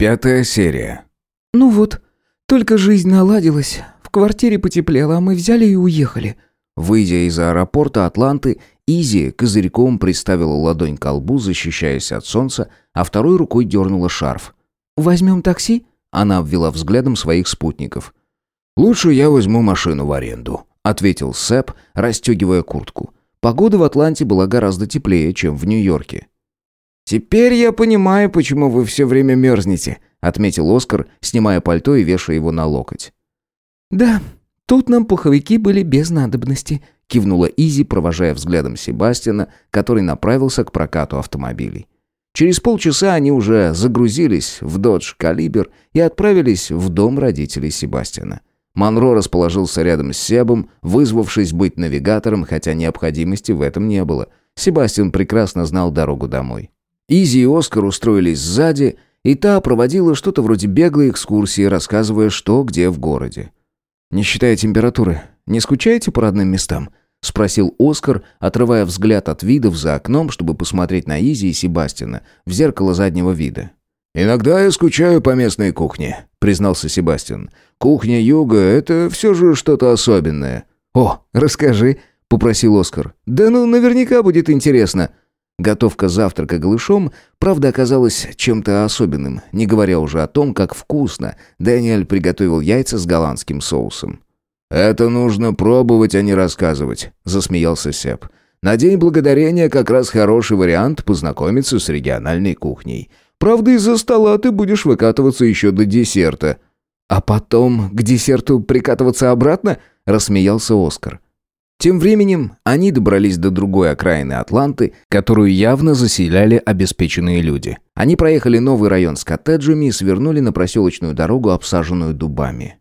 Пятая серия. «Ну вот, только жизнь наладилась. В квартире потеплело, а мы взяли и уехали». Выйдя из аэропорта Атланты, Изи козырьком приставила ладонь к колбу, защищаясь от солнца, а второй рукой дернула шарф. «Возьмем такси?» Она обвела взглядом своих спутников. «Лучше я возьму машину в аренду», — ответил Сэп, расстегивая куртку. Погода в Атланте была гораздо теплее, чем в Нью-Йорке. «Теперь я понимаю, почему вы все время мерзнете», — отметил Оскар, снимая пальто и вешая его на локоть. «Да, тут нам пуховики были без надобности», — кивнула Изи, провожая взглядом Себастьяна, который направился к прокату автомобилей. Через полчаса они уже загрузились в «Додж Калибер» и отправились в дом родителей Себастьяна. Монро расположился рядом с Себом, вызвавшись быть навигатором, хотя необходимости в этом не было. Себастьян прекрасно знал дорогу домой. Изи и Оскар устроились сзади, и та проводила что-то вроде беглой экскурсии, рассказывая, что где в городе. «Не считая температуры, не скучаете по родным местам?» — спросил Оскар, отрывая взгляд от видов за окном, чтобы посмотреть на Изи и Себастина в зеркало заднего вида. «Иногда я скучаю по местной кухне», — признался Себастьян. «Кухня юга — это все же что-то особенное». «О, расскажи», — попросил Оскар. «Да ну, наверняка будет интересно». Готовка завтрака голышом, правда, оказалась чем-то особенным, не говоря уже о том, как вкусно Дэниэль приготовил яйца с голландским соусом. «Это нужно пробовать, а не рассказывать», — засмеялся Сеп. «На День Благодарения как раз хороший вариант познакомиться с региональной кухней. Правда, из-за стола ты будешь выкатываться еще до десерта». «А потом к десерту прикатываться обратно?» — рассмеялся Оскар. Тем временем они добрались до другой окраины Атланты, которую явно заселяли обеспеченные люди. Они проехали новый район с коттеджами и свернули на проселочную дорогу, обсаженную дубами.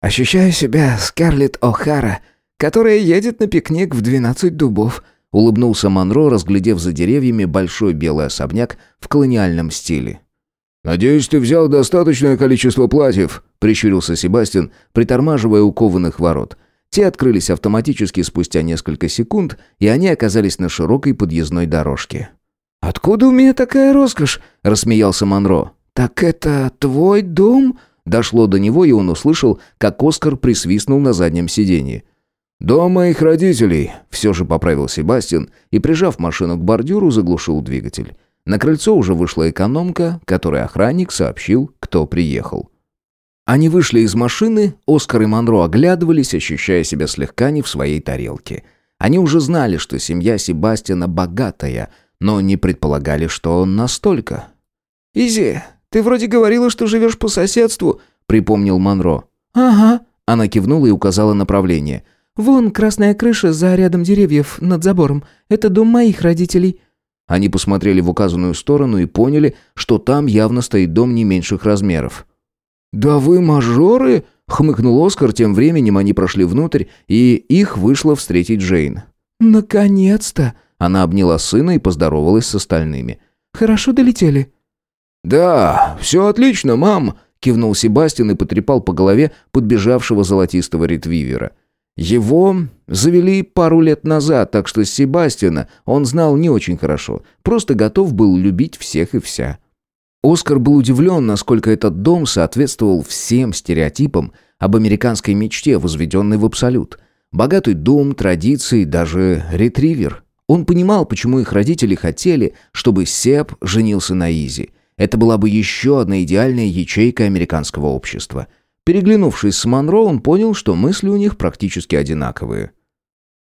«Ощущаю себя Скарлетт О'Хара, которая едет на пикник в двенадцать дубов», улыбнулся Монро, разглядев за деревьями большой белый особняк в колониальном стиле. «Надеюсь, ты взял достаточное количество платьев», — прищурился Себастьян, притормаживая у кованых ворот — те открылись автоматически спустя несколько секунд, и они оказались на широкой подъездной дорожке. «Откуда у меня такая роскошь?» – рассмеялся Монро. «Так это твой дом?» Дошло до него, и он услышал, как Оскар присвистнул на заднем сиденье. «Дом моих родителей», – все же поправил Себастьян и, прижав машину к бордюру, заглушил двигатель. На крыльцо уже вышла экономка, которой охранник сообщил, кто приехал. Они вышли из машины, Оскар и Монро оглядывались, ощущая себя слегка не в своей тарелке. Они уже знали, что семья Себастьяна богатая, но не предполагали, что он настолько. «Изи, ты вроде говорила, что живешь по соседству», — припомнил Монро. «Ага», — она кивнула и указала направление. «Вон красная крыша за рядом деревьев над забором. Это дом моих родителей». Они посмотрели в указанную сторону и поняли, что там явно стоит дом не меньших размеров. «Да вы мажоры!» — хмыкнул Оскар, тем временем они прошли внутрь, и их вышла встретить Джейн. «Наконец-то!» — она обняла сына и поздоровалась с остальными. «Хорошо долетели?» «Да, все отлично, мам!» — кивнул Себастьян и потрепал по голове подбежавшего золотистого ретвивера. Его завели пару лет назад, так что Себастьяна он знал не очень хорошо, просто готов был любить всех и вся. Оскар был удивлен, насколько этот дом соответствовал всем стереотипам об американской мечте, возведенной в абсолют. Богатый дом, традиции, даже ретривер. Он понимал, почему их родители хотели, чтобы Сеп женился на Изи. Это была бы еще одна идеальная ячейка американского общества. Переглянувшись с Монро, он понял, что мысли у них практически одинаковые.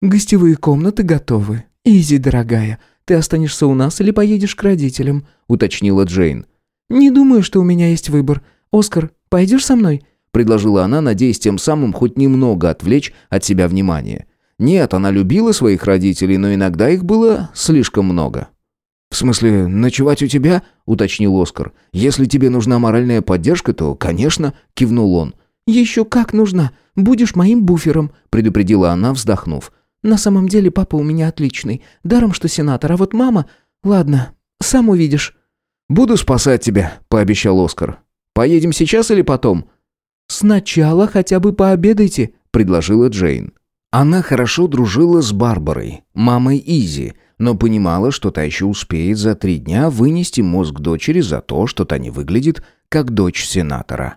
«Гостевые комнаты готовы. Изи, дорогая, ты останешься у нас или поедешь к родителям?» — уточнила Джейн. «Не думаю, что у меня есть выбор. Оскар, пойдешь со мной?» – предложила она, надеясь тем самым хоть немного отвлечь от себя внимание. Нет, она любила своих родителей, но иногда их было слишком много. «В смысле, ночевать у тебя?» – уточнил Оскар. «Если тебе нужна моральная поддержка, то, конечно», – кивнул он. «Еще как нужна. Будешь моим буфером», – предупредила она, вздохнув. «На самом деле папа у меня отличный. Даром, что сенатор, а вот мама... Ладно, сам увидишь». «Буду спасать тебя», — пообещал Оскар. «Поедем сейчас или потом?» «Сначала хотя бы пообедайте», — предложила Джейн. Она хорошо дружила с Барбарой, мамой Изи, но понимала, что та еще успеет за три дня вынести мозг дочери за то, что та не выглядит как дочь сенатора.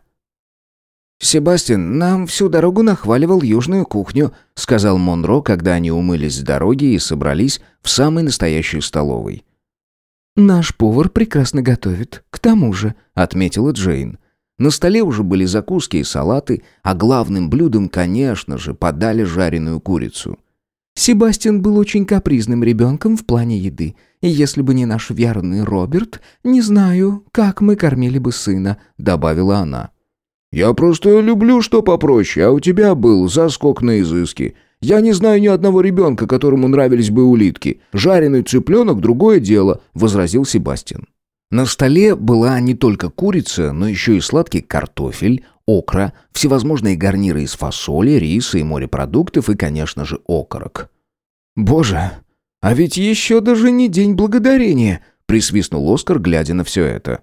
«Себастьян нам всю дорогу нахваливал южную кухню», сказал Монро, когда они умылись с дороги и собрались в самой настоящей столовой. «Наш повар прекрасно готовит, к тому же», — отметила Джейн. На столе уже были закуски и салаты, а главным блюдом, конечно же, подали жареную курицу. Себастьян был очень капризным ребенком в плане еды, и если бы не наш верный Роберт, не знаю, как мы кормили бы сына», — добавила она. «Я просто люблю что попроще, а у тебя был заскок на изыски. Я не знаю ни одного ребенка, которому нравились бы улитки. Жареный цыпленок – другое дело», – возразил Себастьян. На столе была не только курица, но еще и сладкий картофель, окра, всевозможные гарниры из фасоли, риса и морепродуктов и, конечно же, окорок. «Боже, а ведь еще даже не День Благодарения!» – присвистнул Оскар, глядя на все это.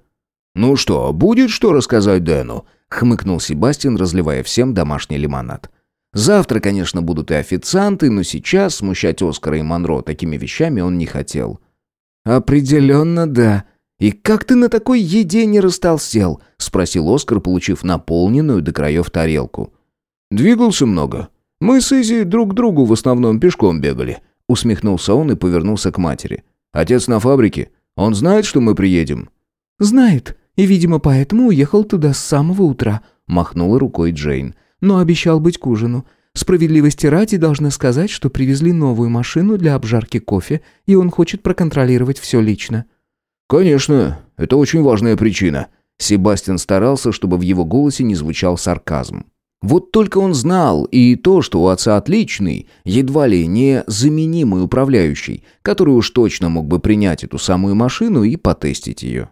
«Ну что, будет что рассказать Дэну?» хмыкнул Себастьян, разливая всем домашний лимонад. Завтра, конечно, будут и официанты, но сейчас смущать Оскара и Монро такими вещами он не хотел. «Определенно, да. И как ты на такой еде не растолстел?» — спросил Оскар, получив наполненную до краев тарелку. «Двигался много. Мы с Изи друг к другу в основном пешком бегали», — усмехнулся он и повернулся к матери. «Отец на фабрике. Он знает, что мы приедем?» «Знает и, видимо, поэтому уехал туда с самого утра», — махнула рукой Джейн. «Но обещал быть к ужину. Справедливости ради должна сказать, что привезли новую машину для обжарки кофе, и он хочет проконтролировать все лично». «Конечно, это очень важная причина». Себастьян старался, чтобы в его голосе не звучал сарказм. Вот только он знал и то, что у отца отличный, едва ли не заменимый управляющий, который уж точно мог бы принять эту самую машину и потестить ее.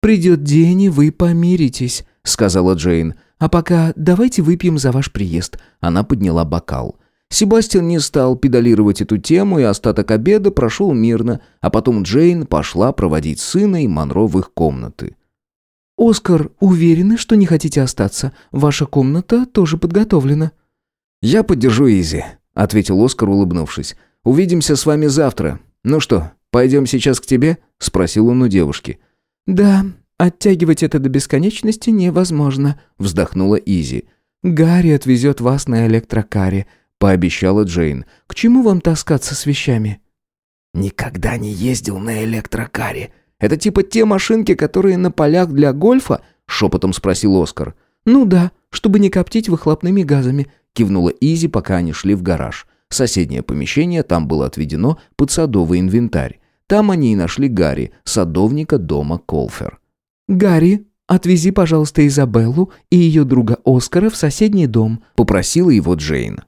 «Придет день, и вы помиритесь», — сказала Джейн. «А пока давайте выпьем за ваш приезд». Она подняла бокал. Себастьян не стал педалировать эту тему, и остаток обеда прошел мирно, а потом Джейн пошла проводить сына и Монро в их комнаты. «Оскар, уверены, что не хотите остаться? Ваша комната тоже подготовлена». «Я поддержу Изи», — ответил Оскар, улыбнувшись. «Увидимся с вами завтра. Ну что, пойдем сейчас к тебе?» — спросил он у девушки. «Да, оттягивать это до бесконечности невозможно», — вздохнула Изи. «Гарри отвезет вас на электрокаре», — пообещала Джейн. «К чему вам таскаться с вещами?» «Никогда не ездил на электрокаре. Это типа те машинки, которые на полях для гольфа?» — шепотом спросил Оскар. «Ну да, чтобы не коптить выхлопными газами», — кивнула Изи, пока они шли в гараж. Соседнее помещение там было отведено под садовый инвентарь. Там они и нашли Гарри, садовника дома Колфер. «Гарри, отвези, пожалуйста, Изабеллу и ее друга Оскара в соседний дом», — попросила его Джейн.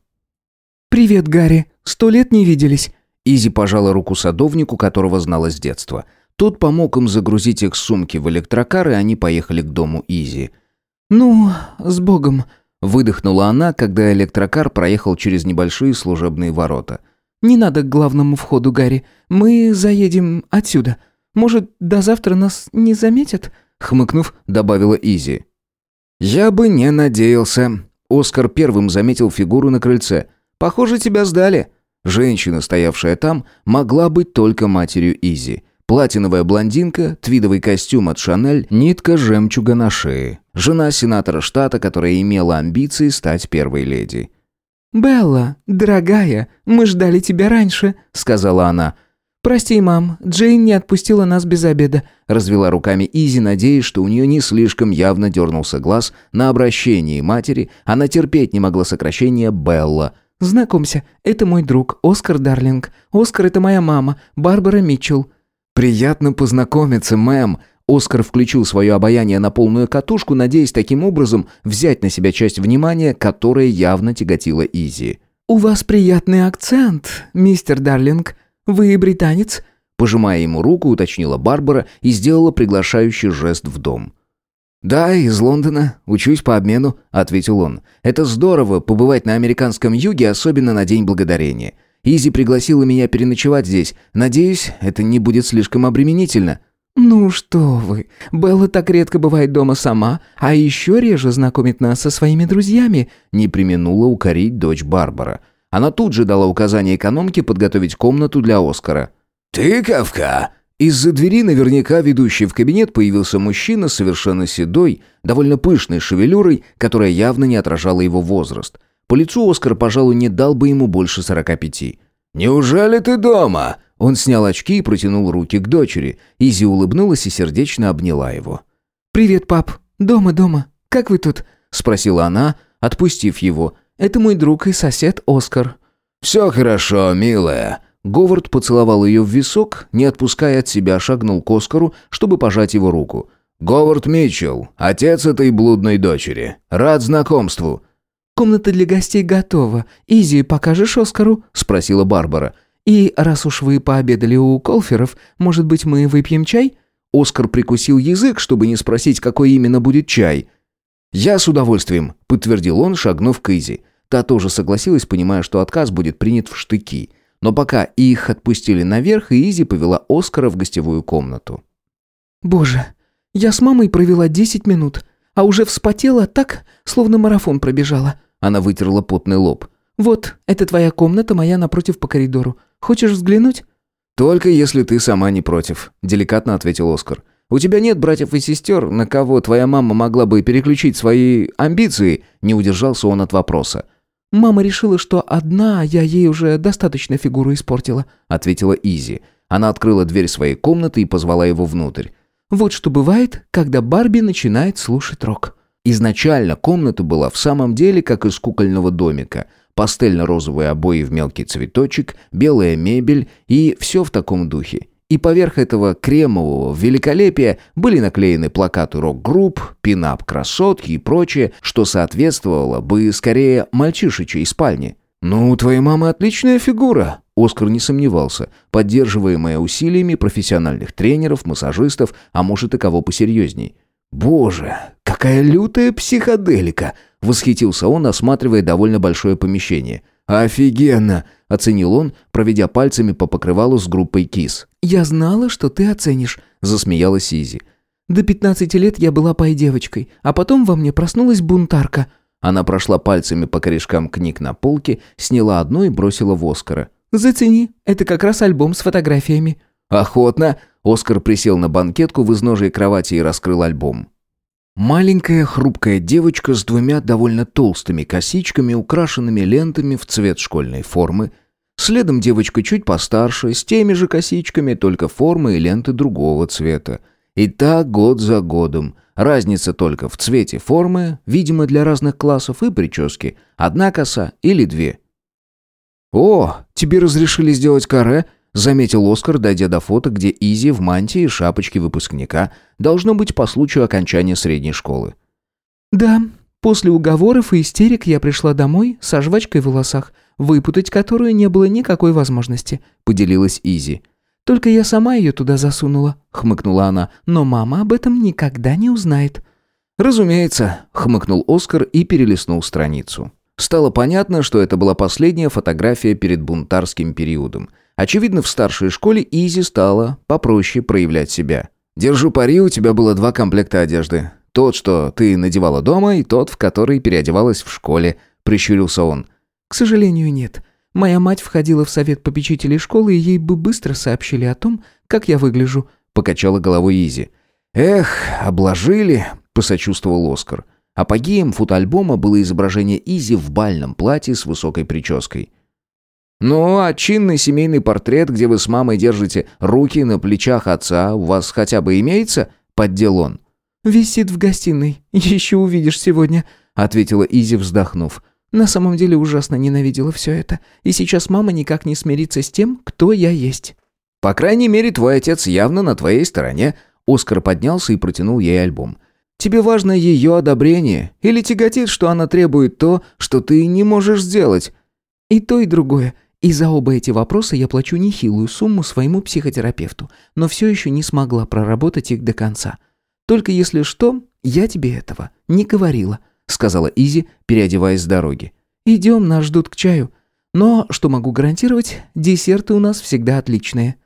«Привет, Гарри. Сто лет не виделись». Изи пожала руку садовнику, которого знала с детства. Тот помог им загрузить их сумки в электрокар, и они поехали к дому Изи. «Ну, с Богом», — выдохнула она, когда электрокар проехал через небольшие служебные ворота. «Не надо к главному входу, Гарри. Мы заедем отсюда. Может, до завтра нас не заметят?» Хмыкнув, добавила Изи. «Я бы не надеялся». Оскар первым заметил фигуру на крыльце. «Похоже, тебя сдали». Женщина, стоявшая там, могла быть только матерью Изи. Платиновая блондинка, твидовый костюм от Шанель, нитка жемчуга на шее. Жена сенатора штата, которая имела амбиции стать первой леди. «Белла, дорогая, мы ждали тебя раньше», — сказала она. «Прости, мам, Джейн не отпустила нас без обеда», — развела руками Изи, надеясь, что у нее не слишком явно дернулся глаз на обращении матери, она терпеть не могла сокращения «Белла». «Знакомься, это мой друг, Оскар Дарлинг. Оскар — это моя мама, Барбара Митчелл». «Приятно познакомиться, мэм», Оскар включил свое обаяние на полную катушку, надеясь таким образом взять на себя часть внимания, которая явно тяготила Изи. «У вас приятный акцент, мистер Дарлинг. Вы британец?» Пожимая ему руку, уточнила Барбара и сделала приглашающий жест в дом. «Да, из Лондона. Учусь по обмену», — ответил он. «Это здорово, побывать на американском юге, особенно на День Благодарения. Изи пригласила меня переночевать здесь. Надеюсь, это не будет слишком обременительно». «Ну что вы, Белла так редко бывает дома сама, а еще реже знакомит нас со своими друзьями», не применула укорить дочь Барбара. Она тут же дала указание экономке подготовить комнату для Оскара. «Тыковка!» Из-за двери, наверняка ведущей в кабинет, появился мужчина, совершенно седой, довольно пышной шевелюрой, которая явно не отражала его возраст. По лицу Оскар, пожалуй, не дал бы ему больше сорока пяти. «Неужели ты дома?» Он снял очки и протянул руки к дочери. Изи улыбнулась и сердечно обняла его. «Привет, пап. Дома, дома. Как вы тут?» — спросила она, отпустив его. «Это мой друг и сосед Оскар». «Все хорошо, милая». Говард поцеловал ее в висок, не отпуская от себя, шагнул к Оскару, чтобы пожать его руку. «Говард Митчелл, отец этой блудной дочери. Рад знакомству». «Комната для гостей готова. Изи, покажешь Оскару?» — спросила Барбара. «И раз уж вы пообедали у Колферов, может быть, мы выпьем чай?» Оскар прикусил язык, чтобы не спросить, какой именно будет чай. «Я с удовольствием», — подтвердил он, шагнув к Изи. Та тоже согласилась, понимая, что отказ будет принят в штыки. Но пока их отпустили наверх, Изи повела Оскара в гостевую комнату. «Боже, я с мамой провела десять минут, а уже вспотела так, словно марафон пробежала». Она вытерла потный лоб. «Вот, это твоя комната, моя напротив по коридору. Хочешь взглянуть?» «Только если ты сама не против», – деликатно ответил Оскар. «У тебя нет братьев и сестер, на кого твоя мама могла бы переключить свои амбиции?» – не удержался он от вопроса. «Мама решила, что одна я ей уже достаточно фигуру испортила», – ответила Изи. Она открыла дверь своей комнаты и позвала его внутрь. «Вот что бывает, когда Барби начинает слушать рок». Изначально комната была в самом деле как из кукольного домика – пастельно-розовые обои в мелкий цветочек, белая мебель и все в таком духе. И поверх этого кремового великолепия были наклеены плакаты рок-групп, пинап красотки и прочее, что соответствовало бы скорее мальчишечьей спальне. «Ну, у твоей мамы отличная фигура», Оскар не сомневался, поддерживаемая усилиями профессиональных тренеров, массажистов, а может и кого посерьезней. «Боже, какая лютая психоделика!» — восхитился он, осматривая довольно большое помещение. «Офигенно!» — оценил он, проведя пальцами по покрывалу с группой кис. «Я знала, что ты оценишь», — засмеялась Изи. «До пятнадцати лет я была пай-девочкой, а потом во мне проснулась бунтарка». Она прошла пальцами по корешкам книг на полке, сняла одну и бросила в Оскара. «Зацени, это как раз альбом с фотографиями». «Охотно!» Оскар присел на банкетку в изножии кровати и раскрыл альбом. Маленькая хрупкая девочка с двумя довольно толстыми косичками, украшенными лентами в цвет школьной формы. Следом девочка чуть постарше, с теми же косичками, только формы и ленты другого цвета. И так год за годом. Разница только в цвете формы, видимо, для разных классов и прически. Одна коса или две. «О, тебе разрешили сделать каре?» Заметил Оскар, дойдя до фото, где Изи в мантии и шапочке выпускника, должно быть по случаю окончания средней школы. «Да, после уговоров и истерик я пришла домой со жвачкой в волосах, выпутать которую не было никакой возможности», — поделилась Изи. «Только я сама ее туда засунула», — хмыкнула она, «но мама об этом никогда не узнает». «Разумеется», — хмыкнул Оскар и перелистнул страницу. Стало понятно, что это была последняя фотография перед бунтарским периодом — Очевидно, в старшей школе Изи стала попроще проявлять себя. «Держу пари, у тебя было два комплекта одежды. Тот, что ты надевала дома, и тот, в который переодевалась в школе», — прищурился он. «К сожалению, нет. Моя мать входила в совет попечителей школы, и ей бы быстро сообщили о том, как я выгляжу», — покачала головой Изи. «Эх, обложили», — посочувствовал Оскар. Апогеем фотоальбома было изображение Изи в бальном платье с высокой прической. «Ну, а чинный семейный портрет, где вы с мамой держите руки на плечах отца, у вас хотя бы имеется?» — поддел он. «Висит в гостиной. Еще увидишь сегодня», — ответила Изи, вздохнув. «На самом деле ужасно ненавидела все это. И сейчас мама никак не смирится с тем, кто я есть». «По крайней мере, твой отец явно на твоей стороне». Оскар поднялся и протянул ей альбом. «Тебе важно ее одобрение? Или тяготит, что она требует то, что ты не можешь сделать?» «И то, и другое. И за оба эти вопроса я плачу нехилую сумму своему психотерапевту, но все еще не смогла проработать их до конца. Только если что, я тебе этого не говорила», — сказала Изи, переодеваясь с дороги. «Идем, нас ждут к чаю. Но, что могу гарантировать, десерты у нас всегда отличные».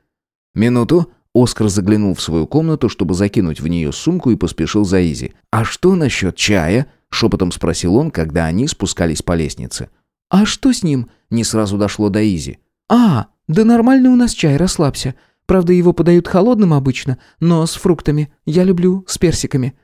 «Минуту», Оскар заглянул в свою комнату, чтобы закинуть в нее сумку и поспешил за Изи. «А что насчет чая?» — шепотом спросил он, когда они спускались по лестнице. «А что с ним?» — не сразу дошло до Изи. «А, да нормальный у нас чай, расслабься. Правда, его подают холодным обычно, но с фруктами. Я люблю с персиками».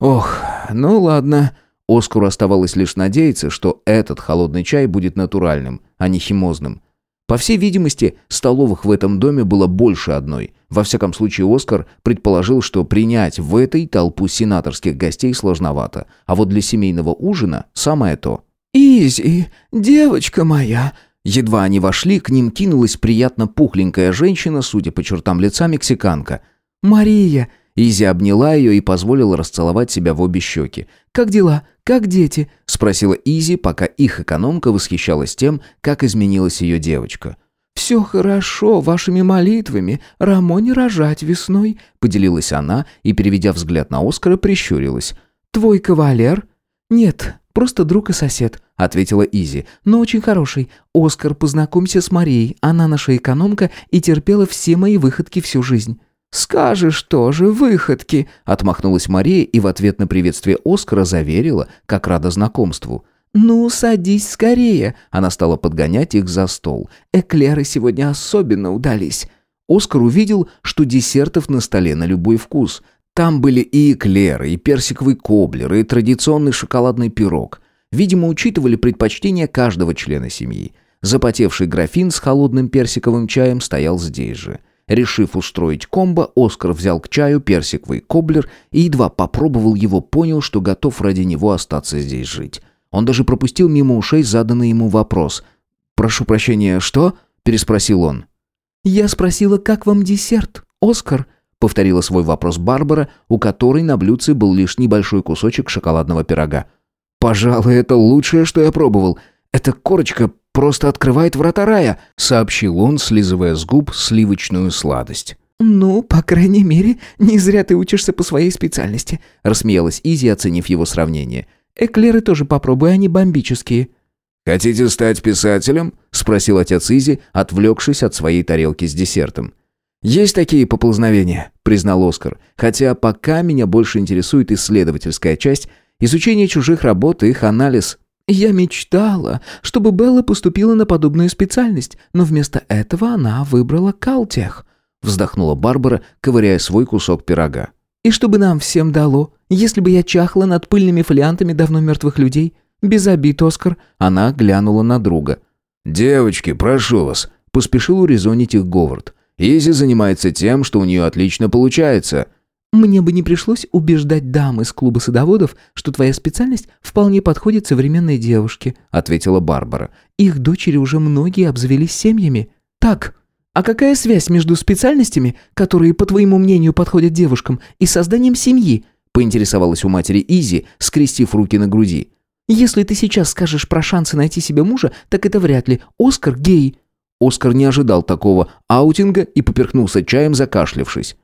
«Ох, ну ладно». Оскару оставалось лишь надеяться, что этот холодный чай будет натуральным, а не химозным. По всей видимости, столовых в этом доме было больше одной. Во всяком случае, Оскар предположил, что принять в этой толпу сенаторских гостей сложновато, а вот для семейного ужина самое то. «Изи, девочка моя!» Едва они вошли, к ним кинулась приятно пухленькая женщина, судя по чертам лица, мексиканка. «Мария!» Изи обняла ее и позволила расцеловать себя в обе щеки. «Как дела? Как дети?» – спросила Изи, пока их экономка восхищалась тем, как изменилась ее девочка. «Все хорошо, вашими молитвами. Рамоне рожать весной», — поделилась она и, переведя взгляд на Оскара, прищурилась. «Твой кавалер?» «Нет, просто друг и сосед», — ответила Изи. «Но очень хороший. Оскар, познакомься с Марией. Она наша экономка и терпела все мои выходки всю жизнь». «Скажешь тоже, выходки!» — отмахнулась Мария и в ответ на приветствие Оскара заверила, как рада знакомству. «Ну, садись скорее!» Она стала подгонять их за стол. «Эклеры сегодня особенно удались!» Оскар увидел, что десертов на столе на любой вкус. Там были и эклеры, и персиковый коблер, и традиционный шоколадный пирог. Видимо, учитывали предпочтения каждого члена семьи. Запотевший графин с холодным персиковым чаем стоял здесь же. Решив устроить комбо, Оскар взял к чаю персиковый коблер и едва попробовал его, понял, что готов ради него остаться здесь жить. Он даже пропустил мимо ушей заданный ему вопрос. «Прошу прощения, что?» – переспросил он. «Я спросила, как вам десерт, Оскар?» – повторила свой вопрос Барбара, у которой на блюдце был лишь небольшой кусочек шоколадного пирога. «Пожалуй, это лучшее, что я пробовал. Эта корочка просто открывает врата рая», — сообщил он, слизывая с губ сливочную сладость. «Ну, по крайней мере, не зря ты учишься по своей специальности», — рассмеялась Изи, оценив его сравнение. «Эклеры тоже попробуй, они бомбические». «Хотите стать писателем?» — спросил отец Изи, отвлекшись от своей тарелки с десертом. «Есть такие поползновения», — признал Оскар, «хотя пока меня больше интересует исследовательская часть, изучение чужих работ и их анализ». «Я мечтала, чтобы Белла поступила на подобную специальность, но вместо этого она выбрала Калтех», вздохнула Барбара, ковыряя свой кусок пирога. «И что бы нам всем дало, если бы я чахла над пыльными фолиантами давно мертвых людей? Без обид, Оскар». Она глянула на друга. «Девочки, прошу вас», — поспешил урезонить их Говард. «Изи занимается тем, что у нее отлично получается». «Мне бы не пришлось убеждать дам из клуба садоводов, что твоя специальность вполне подходит современной девушке», — ответила Барбара. «Их дочери уже многие обзавелись семьями. Так, а какая связь между специальностями, которые, по твоему мнению, подходят девушкам, и созданием семьи?» — поинтересовалась у матери Изи, скрестив руки на груди. «Если ты сейчас скажешь про шансы найти себе мужа, так это вряд ли. Оскар гей». Оскар не ожидал такого аутинга и поперхнулся чаем, закашлявшись.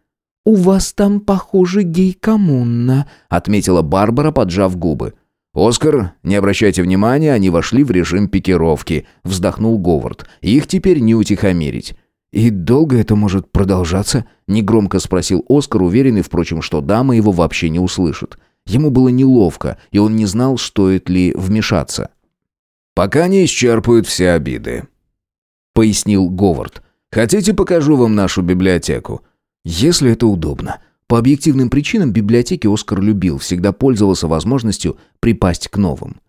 «У вас там, похоже, гей-коммуна», — отметила Барбара, поджав губы. «Оскар, не обращайте внимания, они вошли в режим пикировки», — вздохнул Говард. «Их теперь не утихомирить». «И долго это может продолжаться?» — негромко спросил Оскар, уверенный, впрочем, что дама его вообще не услышит. Ему было неловко, и он не знал, стоит ли вмешаться. «Пока не исчерпают все обиды», — пояснил Говард. «Хотите, покажу вам нашу библиотеку? Если это удобно. По объективным причинам библиотеки Оскар любил, всегда пользовался возможностью припасть к новым.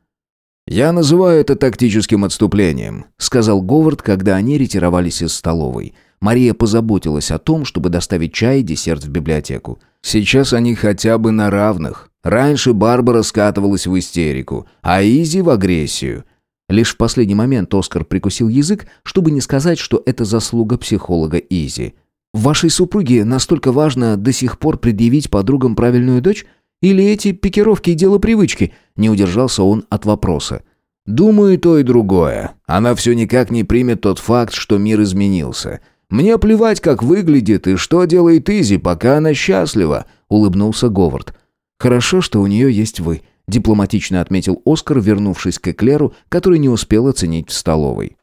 «Я называю это тактическим отступлением», — сказал Говард, когда они ретировались из столовой. Мария позаботилась о том, чтобы доставить чай и десерт в библиотеку. Сейчас они хотя бы на равных. Раньше Барбара скатывалась в истерику, а Изи в агрессию. Лишь в последний момент Оскар прикусил язык, чтобы не сказать, что это заслуга психолога Изи. Вашей супруге настолько важно до сих пор предъявить подругам правильную дочь? Или эти пикировки – дело привычки?» Не удержался он от вопроса. «Думаю, то и другое. Она все никак не примет тот факт, что мир изменился. Мне плевать, как выглядит и что делает Изи, пока она счастлива», – улыбнулся Говард. «Хорошо, что у нее есть вы», – дипломатично отметил Оскар, вернувшись к Эклеру, который не успел оценить в столовой.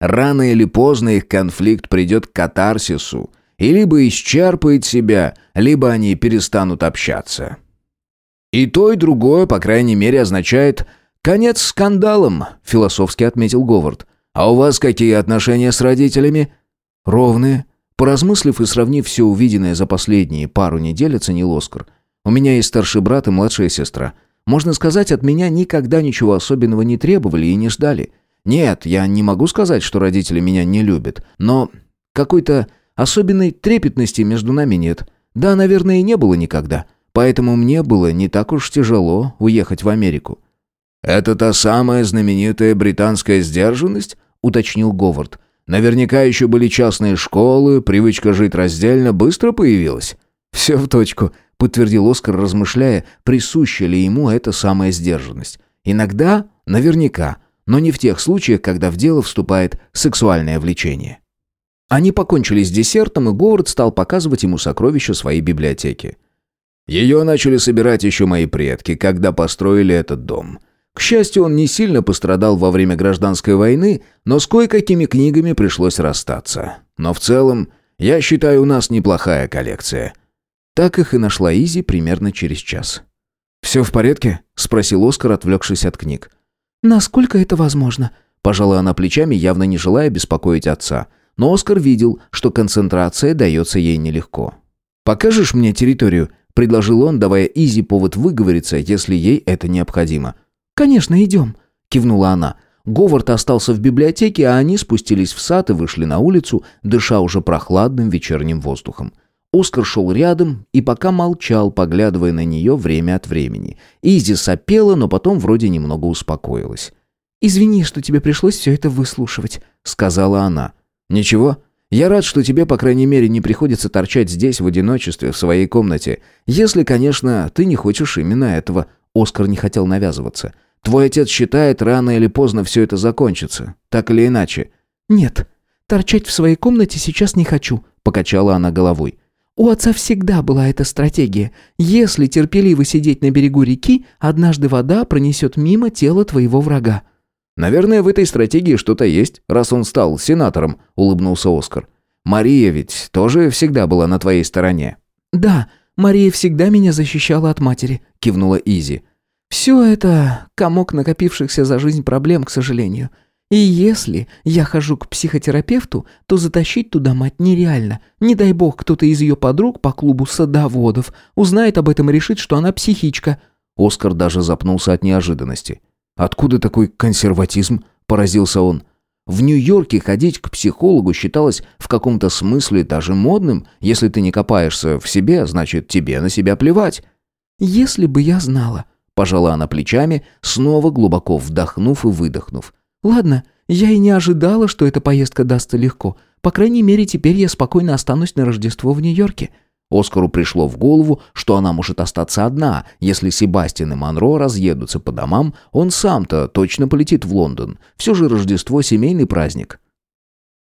Рано или поздно их конфликт придет к катарсису, и либо исчерпает себя, либо они перестанут общаться. И то, и другое, по крайней мере, означает «конец скандалам», философски отметил Говард. «А у вас какие отношения с родителями?» «Ровные. Поразмыслив и сравнив все увиденное за последние пару недель, оценил Оскар. «У меня есть старший брат и младшая сестра. Можно сказать, от меня никогда ничего особенного не требовали и не ждали. Нет, я не могу сказать, что родители меня не любят, но какой-то особенной трепетности между нами нет. Да, наверное, и не было никогда. Поэтому мне было не так уж тяжело уехать в Америку». «Это та самая знаменитая британская сдержанность?» — уточнил Говард. Наверняка еще были частные школы, привычка жить раздельно быстро появилась. Все в точку, подтвердил Оскар, размышляя, присуща ли ему эта самая сдержанность. Иногда, наверняка, но не в тех случаях, когда в дело вступает сексуальное влечение. Они покончили с десертом, и Говард стал показывать ему сокровища своей библиотеки. Ее начали собирать еще мои предки, когда построили этот дом. К счастью, он не сильно пострадал во время гражданской войны, но с кое-какими книгами пришлось расстаться. Но в целом, я считаю, у нас неплохая коллекция. Так их и нашла Изи примерно через час. «Все в порядке?» – спросил Оскар, отвлекшись от книг. «Насколько это возможно?» – пожала она плечами, явно не желая беспокоить отца. Но Оскар видел, что концентрация дается ей нелегко. «Покажешь мне территорию?» – предложил он, давая Изи повод выговориться, если ей это необходимо – «Конечно, идем», — кивнула она. Говард остался в библиотеке, а они спустились в сад и вышли на улицу, дыша уже прохладным вечерним воздухом. Оскар шел рядом и пока молчал, поглядывая на нее время от времени. Изи сопела, но потом вроде немного успокоилась. «Извини, что тебе пришлось все это выслушивать», — сказала она. «Ничего. Я рад, что тебе, по крайней мере, не приходится торчать здесь в одиночестве, в своей комнате. Если, конечно, ты не хочешь именно этого». Оскар не хотел навязываться. Твой отец считает, рано или поздно все это закончится. Так или иначе». «Нет, торчать в своей комнате сейчас не хочу», — покачала она головой. «У отца всегда была эта стратегия. Если терпеливо сидеть на берегу реки, однажды вода пронесет мимо тела твоего врага». «Наверное, в этой стратегии что-то есть, раз он стал сенатором», — улыбнулся Оскар. «Мария ведь тоже всегда была на твоей стороне». «Да, Мария всегда меня защищала от матери», — кивнула Изи. Все это комок накопившихся за жизнь проблем, к сожалению. И если я хожу к психотерапевту, то затащить туда мать нереально. Не дай бог, кто-то из ее подруг по клубу садоводов узнает об этом и решит, что она психичка. Оскар даже запнулся от неожиданности. «Откуда такой консерватизм?» – поразился он. В Нью-Йорке ходить к психологу считалось в каком-то смысле даже модным. Если ты не копаешься в себе, значит, тебе на себя плевать. «Если бы я знала», Пожала она плечами, снова глубоко вдохнув и выдохнув. «Ладно, я и не ожидала, что эта поездка дастся легко. По крайней мере, теперь я спокойно останусь на Рождество в Нью-Йорке». Оскару пришло в голову, что она может остаться одна. Если Себастьян и Монро разъедутся по домам, он сам-то точно полетит в Лондон. Все же Рождество – семейный праздник.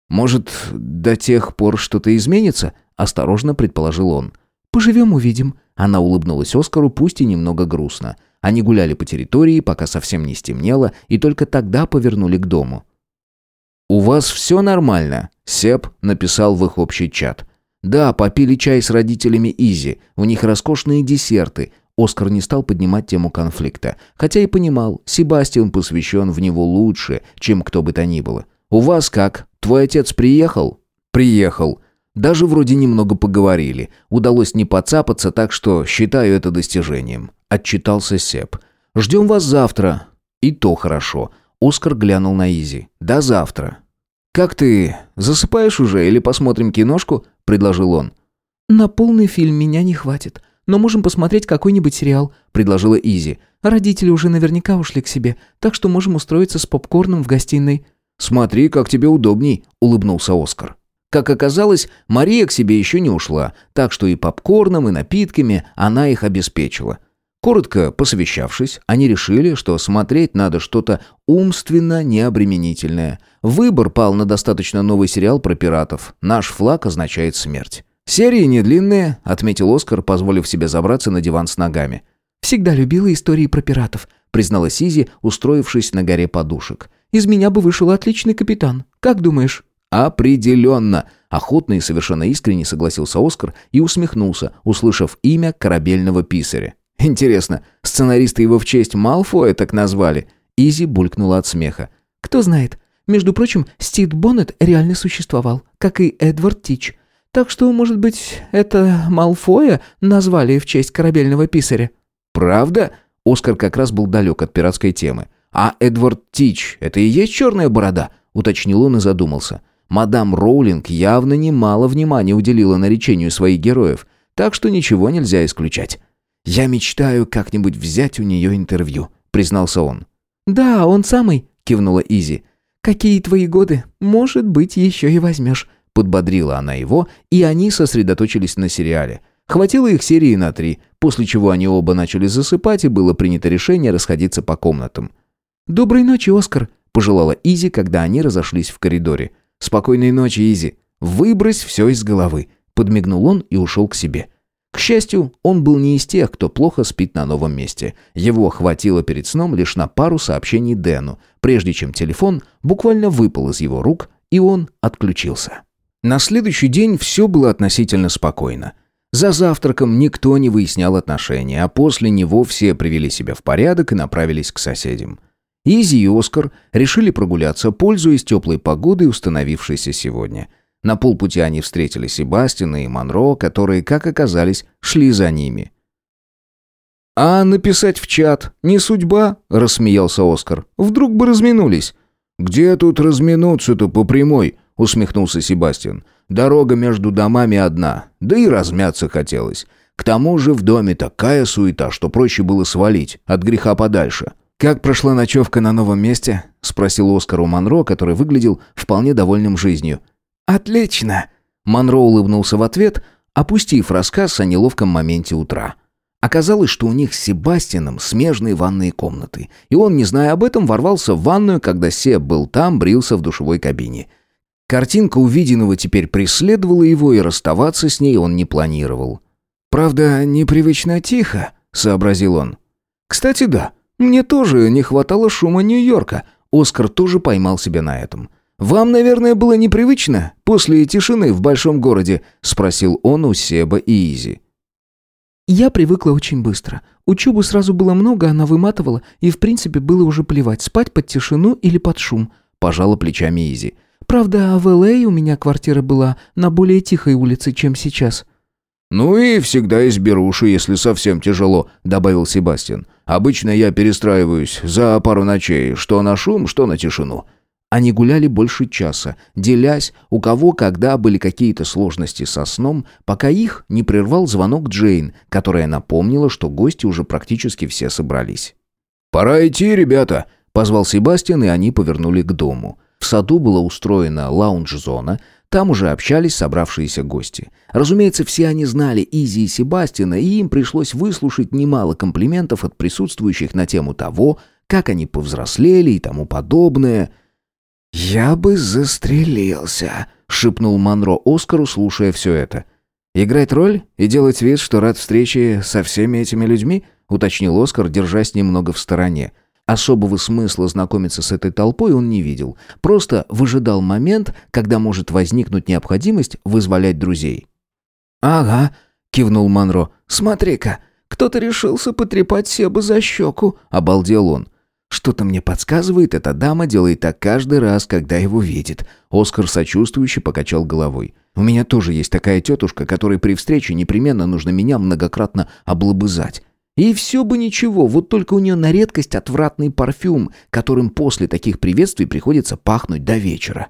«Может, до тех пор что-то изменится?» – осторожно предположил он. «Поживем – увидим». Она улыбнулась Оскару, пусть и немного грустно. Они гуляли по территории, пока совсем не стемнело, и только тогда повернули к дому. «У вас все нормально?» – Сеп написал в их общий чат. «Да, попили чай с родителями Изи. У них роскошные десерты». Оскар не стал поднимать тему конфликта. Хотя и понимал, Себастьян посвящен в него лучше, чем кто бы то ни было. «У вас как? Твой отец приехал?» «Приехал. Даже вроде немного поговорили. Удалось не подцапаться, так что считаю это достижением отчитался Сеп. «Ждем вас завтра». «И то хорошо». Оскар глянул на Изи. «До завтра». «Как ты? Засыпаешь уже или посмотрим киношку?» – предложил он. «На полный фильм меня не хватит, но можем посмотреть какой-нибудь сериал», – предложила Изи. «Родители уже наверняка ушли к себе, так что можем устроиться с попкорном в гостиной». «Смотри, как тебе удобней», – улыбнулся Оскар. Как оказалось, Мария к себе еще не ушла, так что и попкорном, и напитками она их обеспечила – Коротко посовещавшись, они решили, что смотреть надо что-то умственно необременительное. Выбор пал на достаточно новый сериал про пиратов. «Наш флаг означает смерть». «Серии не длинные», — отметил Оскар, позволив себе забраться на диван с ногами. «Всегда любила истории про пиратов», — признала Сизи, устроившись на горе подушек. «Из меня бы вышел отличный капитан. Как думаешь?» «Определенно!» Охотно и совершенно искренне согласился Оскар и усмехнулся, услышав имя корабельного писаря. Интересно, сценаристы его в честь Малфоя так назвали? Изи булькнула от смеха. Кто знает. Между прочим, Стив Боннет реально существовал, как и Эдвард Тич. Так что, может быть, это Малфоя назвали в честь корабельного писаря?» «Правда?» Оскар как раз был далек от пиратской темы. «А Эдвард Тич — это и есть черная борода?» — уточнил он и задумался. Мадам Роулинг явно немало внимания уделила наречению своих героев, так что ничего нельзя исключать. «Я мечтаю как-нибудь взять у нее интервью», — признался он. «Да, он самый», — кивнула Изи. «Какие твои годы? Может быть, еще и возьмешь». Подбодрила она его, и они сосредоточились на сериале. Хватило их серии на три, после чего они оба начали засыпать, и было принято решение расходиться по комнатам. «Доброй ночи, Оскар», — пожелала Изи, когда они разошлись в коридоре. «Спокойной ночи, Изи. Выбрось все из головы», — подмигнул он и ушел к себе. К счастью, он был не из тех, кто плохо спит на новом месте. Его хватило перед сном лишь на пару сообщений Дэну, прежде чем телефон буквально выпал из его рук, и он отключился. На следующий день все было относительно спокойно. За завтраком никто не выяснял отношения, а после него все привели себя в порядок и направились к соседям. Изи и Оскар решили прогуляться, пользуясь теплой погодой, установившейся сегодня – на полпути они встретили Себастина и Монро, которые, как оказались, шли за ними. «А написать в чат не судьба?» – рассмеялся Оскар. «Вдруг бы разминулись». «Где тут разминуться-то по прямой?» – усмехнулся Себастьян. «Дорога между домами одна, да и размяться хотелось. К тому же в доме такая суета, что проще было свалить, от греха подальше». «Как прошла ночевка на новом месте?» – спросил Оскар у Монро, который выглядел вполне довольным жизнью. «Отлично!» Монро улыбнулся в ответ, опустив рассказ о неловком моменте утра. Оказалось, что у них с Себастьяном смежные ванные комнаты, и он, не зная об этом, ворвался в ванную, когда Себ был там, брился в душевой кабине. Картинка увиденного теперь преследовала его, и расставаться с ней он не планировал. «Правда, непривычно тихо», — сообразил он. «Кстати, да, мне тоже не хватало шума Нью-Йорка». Оскар тоже поймал себя на этом. «Вам, наверное, было непривычно после тишины в большом городе?» — спросил он у Себа и Изи. «Я привыкла очень быстро. Учебы сразу было много, она выматывала, и в принципе было уже плевать, спать под тишину или под шум», — пожала плечами Изи. «Правда, в Л.А. у меня квартира была на более тихой улице, чем сейчас». «Ну и всегда есть беруши, если совсем тяжело», — добавил Себастьян. «Обычно я перестраиваюсь за пару ночей, что на шум, что на тишину». Они гуляли больше часа, делясь, у кого когда были какие-то сложности со сном, пока их не прервал звонок Джейн, которая напомнила, что гости уже практически все собрались. «Пора идти, ребята», — позвал Себастьян, и они повернули к дому. В саду была устроена лаунж-зона, там уже общались собравшиеся гости. Разумеется, все они знали Изи и Себастьяна, и им пришлось выслушать немало комплиментов от присутствующих на тему того, как они повзрослели и тому подобное — «Я бы застрелился», — шепнул Монро Оскару, слушая все это. «Играть роль и делать вид, что рад встрече со всеми этими людьми?» — уточнил Оскар, держась немного в стороне. Особого смысла знакомиться с этой толпой он не видел. Просто выжидал момент, когда может возникнуть необходимость вызволять друзей. «Ага», — кивнул Монро. «Смотри-ка, кто-то решился потрепать Себа за щеку», — обалдел он. Что-то мне подсказывает, эта дама делает так каждый раз, когда его видит. Оскар сочувствующе покачал головой. У меня тоже есть такая тетушка, которой при встрече непременно нужно меня многократно облобызать. И все бы ничего, вот только у нее на редкость отвратный парфюм, которым после таких приветствий приходится пахнуть до вечера.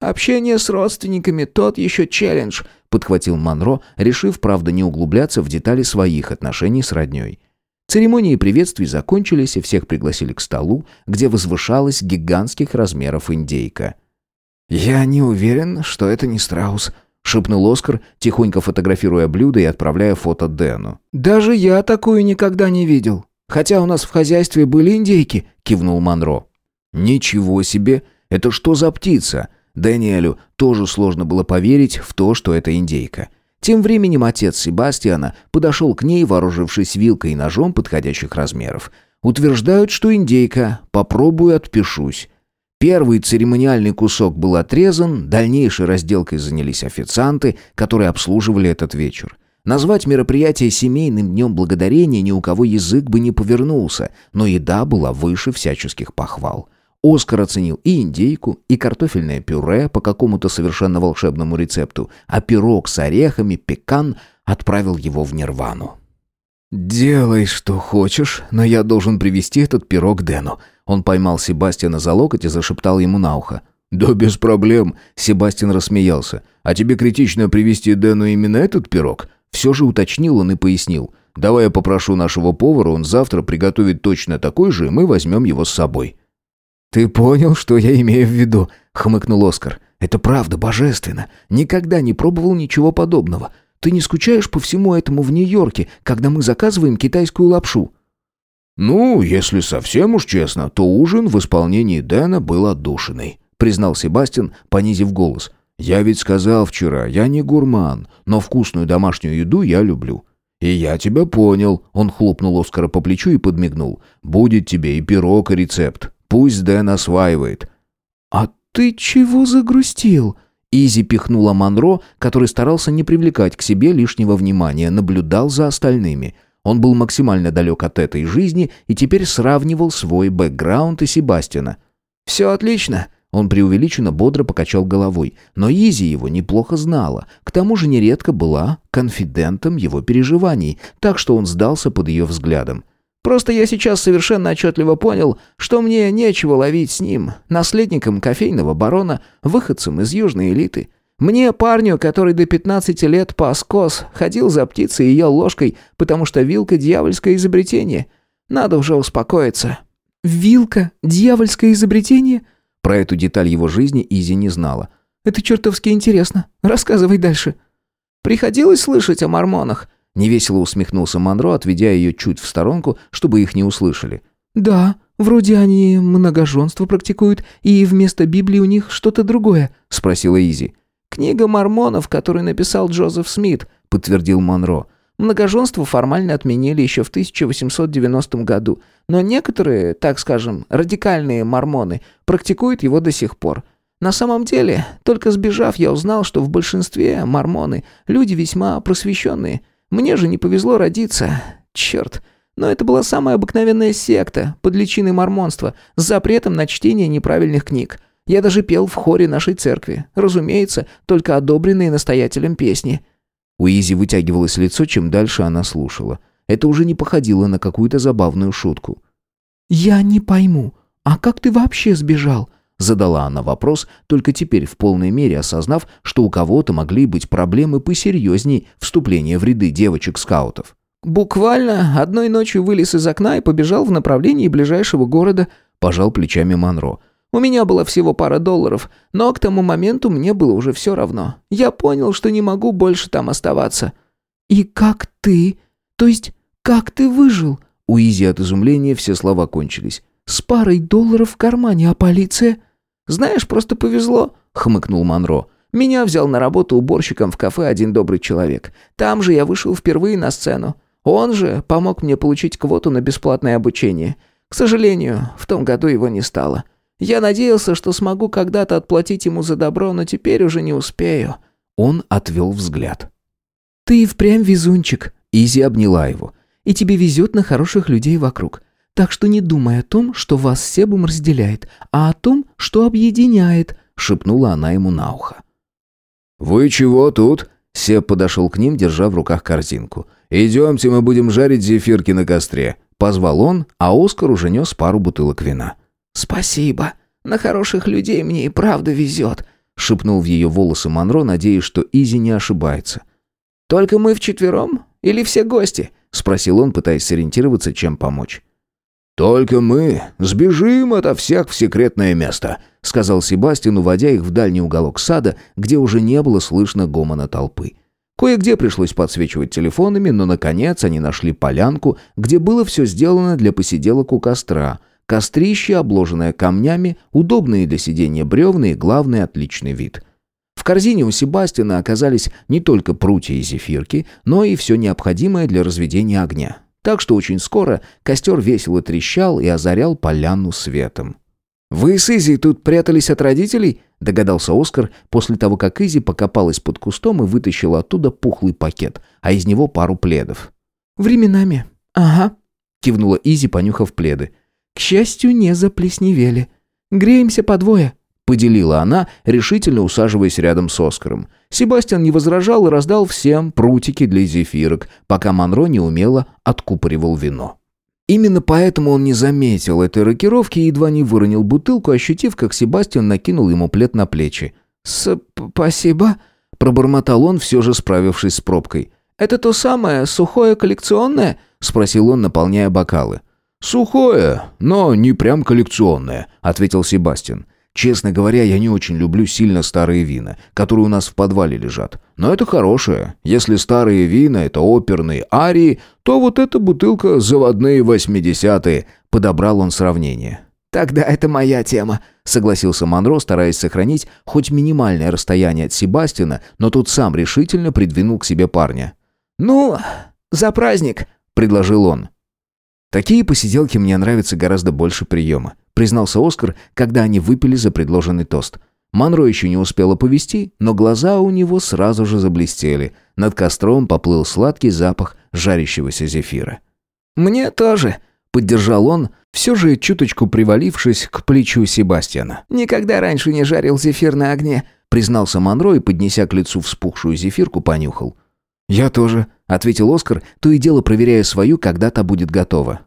«Общение с родственниками — тот еще челлендж», — подхватил Монро, решив, правда, не углубляться в детали своих отношений с родней. Церемонии приветствий закончились, и всех пригласили к столу, где возвышалась гигантских размеров индейка. «Я не уверен, что это не страус», — шепнул Оскар, тихонько фотографируя блюдо и отправляя фото Дэну. «Даже я такую никогда не видел. Хотя у нас в хозяйстве были индейки», — кивнул Монро. «Ничего себе! Это что за птица?» Дэниелю тоже сложно было поверить в то, что это индейка. Тем временем отец Себастьяна подошел к ней, вооружившись вилкой и ножом подходящих размеров. Утверждают, что индейка. Попробую, отпишусь. Первый церемониальный кусок был отрезан, дальнейшей разделкой занялись официанты, которые обслуживали этот вечер. Назвать мероприятие семейным днем благодарения ни у кого язык бы не повернулся, но еда была выше всяческих похвал. Оскар оценил и индейку, и картофельное пюре по какому-то совершенно волшебному рецепту, а пирог с орехами, пекан, отправил его в нирвану. «Делай, что хочешь, но я должен привезти этот пирог Дэну». Он поймал Себастьяна за локоть и зашептал ему на ухо. «Да без проблем», — Себастьян рассмеялся. «А тебе критично привезти Дэну именно этот пирог?» Все же уточнил он и пояснил. «Давай я попрошу нашего повара, он завтра приготовит точно такой же, и мы возьмем его с собой». «Ты понял, что я имею в виду?» — хмыкнул Оскар. «Это правда божественно. Никогда не пробовал ничего подобного. Ты не скучаешь по всему этому в Нью-Йорке, когда мы заказываем китайскую лапшу?» «Ну, если совсем уж честно, то ужин в исполнении Дэна был отдушиной», признал Себастьян, понизив голос. «Я ведь сказал вчера, я не гурман, но вкусную домашнюю еду я люблю. «И я тебя понял», — он хлопнул Оскара по плечу и подмигнул. «Будет тебе и пирог, и рецепт. Пусть Дэн осваивает». «А ты чего загрустил?» Изи пихнула Монро, который старался не привлекать к себе лишнего внимания, наблюдал за остальными. Он был максимально далек от этой жизни и теперь сравнивал свой бэкграунд и Себастьяна. «Все отлично», он преувеличенно бодро покачал головой, но Изи его неплохо знала, к тому же нередко была конфидентом его переживаний, так что он сдался под ее взглядом. «Просто я сейчас совершенно отчетливо понял, что мне нечего ловить с ним, наследником кофейного барона, выходцем из южной элиты. Мне, парню, который до 15 лет пас коз, ходил за птицей и ел ложкой, потому что вилка – дьявольское изобретение. Надо уже успокоиться». «Вилка? Дьявольское изобретение?» Про эту деталь его жизни Изи не знала. «Это чертовски интересно. Рассказывай дальше». «Приходилось слышать о мормонах?» Невесело усмехнулся Монро, отведя ее чуть в сторонку, чтобы их не услышали. «Да, вроде они многоженство практикуют, и вместо Библии у них что-то другое», — спросила Изи. «Книга мормонов, которую написал Джозеф Смит», — подтвердил Монро. Многоженство формально отменили еще в 1890 году, но некоторые, так скажем, радикальные мормоны практикуют его до сих пор. На самом деле, только сбежав, я узнал, что в большинстве мормоны люди весьма просвещенные. Мне же не повезло родиться. Черт. Но это была самая обыкновенная секта под личиной мормонства с запретом на чтение неправильных книг. Я даже пел в хоре нашей церкви. Разумеется, только одобренные настоятелем песни. У Изи вытягивалось лицо, чем дальше она слушала. Это уже не походило на какую-то забавную шутку. «Я не пойму, а как ты вообще сбежал?» Задала она вопрос, только теперь в полной мере осознав, что у кого-то могли быть проблемы посерьезней вступления в ряды девочек-скаутов. «Буквально одной ночью вылез из окна и побежал в направлении ближайшего города», пожал плечами Монро. У меня было всего пара долларов, но к тому моменту мне было уже все равно. Я понял, что не могу больше там оставаться». «И как ты? То есть, как ты выжил?» У Изи от изумления все слова кончились. «С парой долларов в кармане, а полиция?» «Знаешь, просто повезло», — хмыкнул Монро. «Меня взял на работу уборщиком в кафе один добрый человек. Там же я вышел впервые на сцену. Он же помог мне получить квоту на бесплатное обучение. К сожалению, в том году его не стало. Я надеялся, что смогу когда-то отплатить ему за добро, но теперь уже не успею». Он отвел взгляд. «Ты и впрямь везунчик», — Изи обняла его. «И тебе везет на хороших людей вокруг. Так что не думай о том, что вас с Себом разделяет, а о том, что объединяет», — шепнула она ему на ухо. «Вы чего тут?» Себ подошел к ним, держа в руках корзинку. «Идемте, мы будем жарить зефирки на костре», — позвал он, а Оскар уже нес пару бутылок вина. «Спасибо. На хороших людей мне и правда везет», — шепнул в ее волосы Монро, надеясь, что Изи не ошибается. «Только мы вчетвером? Или все гости?» — спросил он, пытаясь сориентироваться, чем помочь. «Только мы сбежим ото всех в секретное место», — сказал Себастьян, уводя их в дальний уголок сада, где уже не было слышно гомона толпы. Кое-где пришлось подсвечивать телефонами, но, наконец, они нашли полянку, где было все сделано для посиделок у костра — Кострище, обложенное камнями, удобные для сидения бревна и, главный, отличный вид. В корзине у Себастина оказались не только прутья и зефирки, но и все необходимое для разведения огня. Так что очень скоро костер весело трещал и озарял поляну светом. «Вы с Изи тут прятались от родителей?» – догадался Оскар после того, как Изи покопалась под кустом и вытащила оттуда пухлый пакет, а из него пару пледов. «Временами. Ага», – кивнула Изи, понюхав пледы. К счастью, не заплесневели. Греемся по двое». Поделила она, решительно усаживаясь рядом с Оскаром. Себастьян не возражал и раздал всем прутики для зефирок, пока Монро неумело откупоривал вино. Именно поэтому он не заметил этой рокировки и едва не выронил бутылку, ощутив, как Себастьян накинул ему плед на плечи. «Спасибо», — пробормотал он, все же справившись с пробкой. «Это то самое сухое коллекционное?» — спросил он, наполняя бокалы. «Сухое, но не прям коллекционное», — ответил Себастьян. «Честно говоря, я не очень люблю сильно старые вина, которые у нас в подвале лежат. Но это хорошее. Если старые вина — это оперные арии, то вот эта бутылка — заводные восьмидесятые», — подобрал он сравнение. «Тогда это моя тема», — согласился Монро, стараясь сохранить хоть минимальное расстояние от Себастина, но тут сам решительно придвинул к себе парня. «Ну, за праздник», — предложил он. «Такие посиделки мне нравятся гораздо больше приема», признался Оскар, когда они выпили за предложенный тост. Монро еще не успела повести, но глаза у него сразу же заблестели. Над костром поплыл сладкий запах жарящегося зефира. «Мне тоже», — поддержал он, все же чуточку привалившись к плечу Себастьяна. «Никогда раньше не жарил зефир на огне», — признался Монро и, поднеся к лицу вспухшую зефирку, понюхал. «Я тоже», — ответил Оскар, то и дело проверяя свою, когда та будет готова.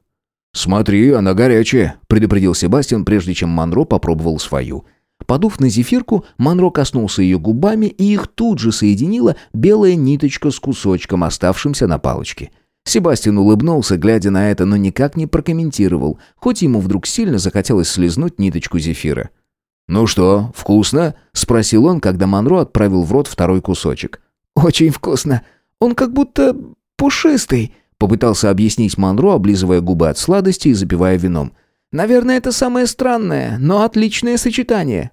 «Смотри, она горячая», — предупредил Себастьян, прежде чем Монро попробовал свою. Подув на зефирку, Монро коснулся ее губами, и их тут же соединила белая ниточка с кусочком, оставшимся на палочке. Себастьян улыбнулся, глядя на это, но никак не прокомментировал, хоть ему вдруг сильно захотелось слезнуть ниточку зефира. «Ну что, вкусно?» — спросил он, когда Монро отправил в рот второй кусочек. «Очень вкусно», он как будто пушистый», — попытался объяснить Монро, облизывая губы от сладости и запивая вином. «Наверное, это самое странное, но отличное сочетание».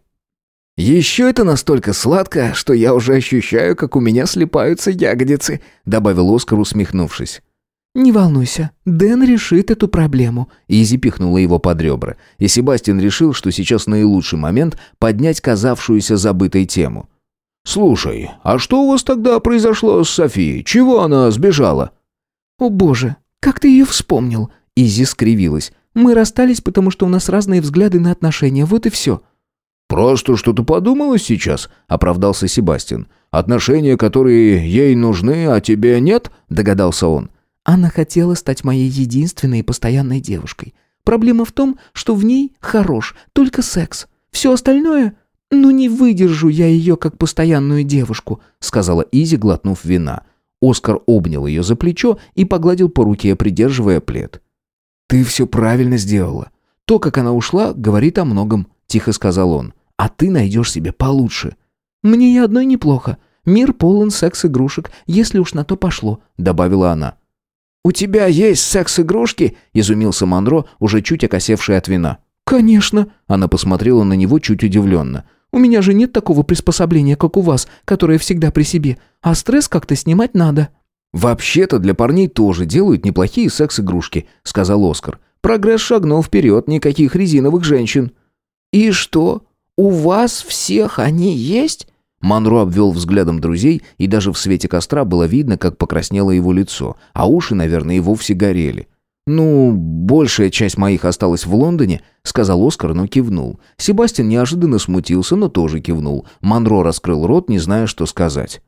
«Еще это настолько сладко, что я уже ощущаю, как у меня слипаются ягодицы», — добавил Оскар, усмехнувшись. «Не волнуйся, Дэн решит эту проблему», — Изи пихнула его под ребра. И Себастьян решил, что сейчас наилучший момент поднять казавшуюся забытой тему. «Слушай, а что у вас тогда произошло с Софией? Чего она сбежала?» «О боже, как ты ее вспомнил?» Изи скривилась. «Мы расстались, потому что у нас разные взгляды на отношения, вот и все». «Просто что-то подумалось сейчас», — оправдался Себастьян. «Отношения, которые ей нужны, а тебе нет?» — догадался он. «Она хотела стать моей единственной и постоянной девушкой. Проблема в том, что в ней хорош только секс. Все остальное «Ну не выдержу я ее как постоянную девушку», сказала Изи, глотнув вина. Оскар обнял ее за плечо и погладил по руке, придерживая плед. «Ты все правильно сделала. То, как она ушла, говорит о многом», тихо сказал он. «А ты найдешь себе получше». «Мне и одной неплохо. Мир полон секс-игрушек, если уж на то пошло», добавила она. «У тебя есть секс-игрушки?» – изумился Монро, уже чуть окосевший от вина. «Конечно!» – она посмотрела на него чуть удивленно. У меня же нет такого приспособления, как у вас, которое всегда при себе, а стресс как-то снимать надо». «Вообще-то для парней тоже делают неплохие секс-игрушки», — сказал Оскар. «Прогресс шагнул вперед, никаких резиновых женщин». «И что, у вас всех они есть?» Монро обвел взглядом друзей, и даже в свете костра было видно, как покраснело его лицо, а уши, наверное, и вовсе горели. «Ну, большая часть моих осталась в Лондоне», — сказал Оскар, но кивнул. Себастьян неожиданно смутился, но тоже кивнул. Монро раскрыл рот, не зная, что сказать.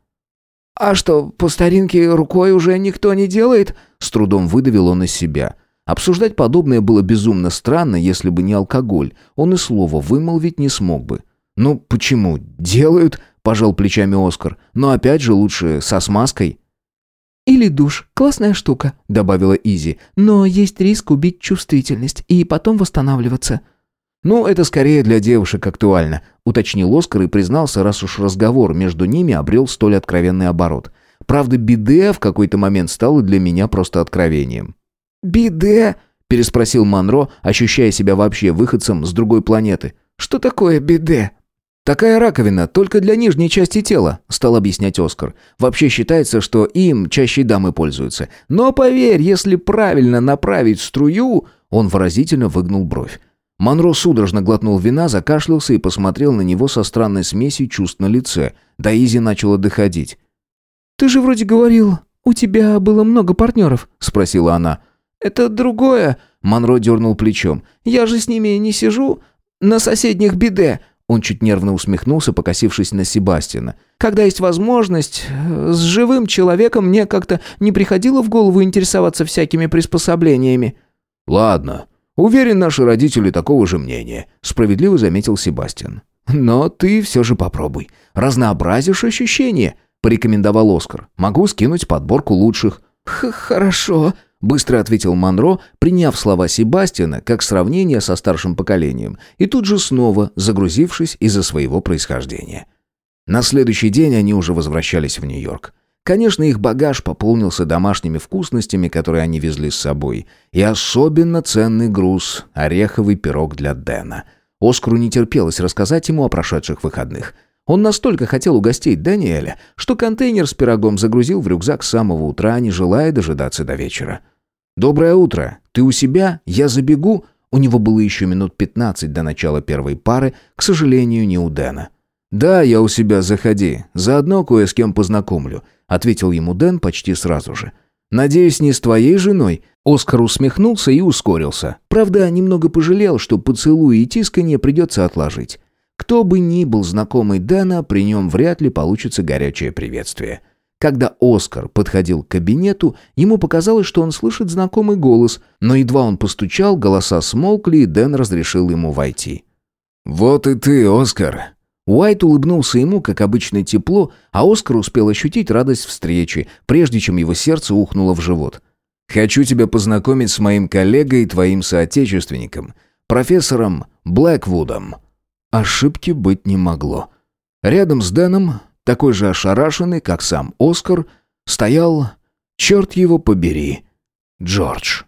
«А что, по старинке рукой уже никто не делает?» С трудом выдавил он из себя. Обсуждать подобное было безумно странно, если бы не алкоголь. Он и слова вымолвить не смог бы. «Ну, почему? Делают?» – пожал плечами Оскар. «Но опять же лучше со смазкой». «Или душ. Классная штука», — добавила Изи. «Но есть риск убить чувствительность и потом восстанавливаться». «Ну, это скорее для девушек актуально», — уточнил Оскар и признался, раз уж разговор между ними обрел столь откровенный оборот. Правда, биде в какой-то момент стало для меня просто откровением. «Биде?» — переспросил Монро, ощущая себя вообще выходцем с другой планеты. «Что такое биде?» «Такая раковина только для нижней части тела», — стал объяснять Оскар. «Вообще считается, что им чаще дамы пользуются. Но поверь, если правильно направить струю...» Он выразительно выгнул бровь. Монро судорожно глотнул вина, закашлялся и посмотрел на него со странной смесью чувств на лице. До Изи начало доходить. «Ты же вроде говорил, у тебя было много партнеров?» — спросила она. «Это другое...» — Монро дернул плечом. «Я же с ними не сижу. на соседних биде», он чуть нервно усмехнулся, покосившись на Себастьяна. «Когда есть возможность, э, с живым человеком мне как-то не приходило в голову интересоваться всякими приспособлениями». «Ладно. Уверен, наши родители такого же мнения», — справедливо заметил Себастьян. «Но ты все же попробуй. Разнообразишь ощущения», — порекомендовал Оскар. «Могу скинуть подборку лучших». Х «Хорошо», Быстро ответил Монро, приняв слова Себастьяна как сравнение со старшим поколением, и тут же снова загрузившись из-за своего происхождения. На следующий день они уже возвращались в Нью-Йорк. Конечно, их багаж пополнился домашними вкусностями, которые они везли с собой, и особенно ценный груз – ореховый пирог для Дэна. Оскару не терпелось рассказать ему о прошедших выходных – он настолько хотел угостить Даниэля, что контейнер с пирогом загрузил в рюкзак с самого утра, не желая дожидаться до вечера. «Доброе утро. Ты у себя? Я забегу?» У него было еще минут пятнадцать до начала первой пары, к сожалению, не у Дэна. «Да, я у себя, заходи. Заодно кое с кем познакомлю», — ответил ему Дэн почти сразу же. «Надеюсь, не с твоей женой?» Оскар усмехнулся и ускорился. Правда, немного пожалел, что поцелуй и тисканье придется отложить. Кто бы ни был знакомый Дэна, при нем вряд ли получится горячее приветствие. Когда Оскар подходил к кабинету, ему показалось, что он слышит знакомый голос, но едва он постучал, голоса смолкли, и Дэн разрешил ему войти. «Вот и ты, Оскар!» Уайт улыбнулся ему, как обычно, тепло, а Оскар успел ощутить радость встречи, прежде чем его сердце ухнуло в живот. «Хочу тебя познакомить с моим коллегой и твоим соотечественником, профессором Блэквудом». Ошибки быть не могло. Рядом с Дэном такой же ошарашенный, как сам Оскар, стоял, черт его побери, Джордж.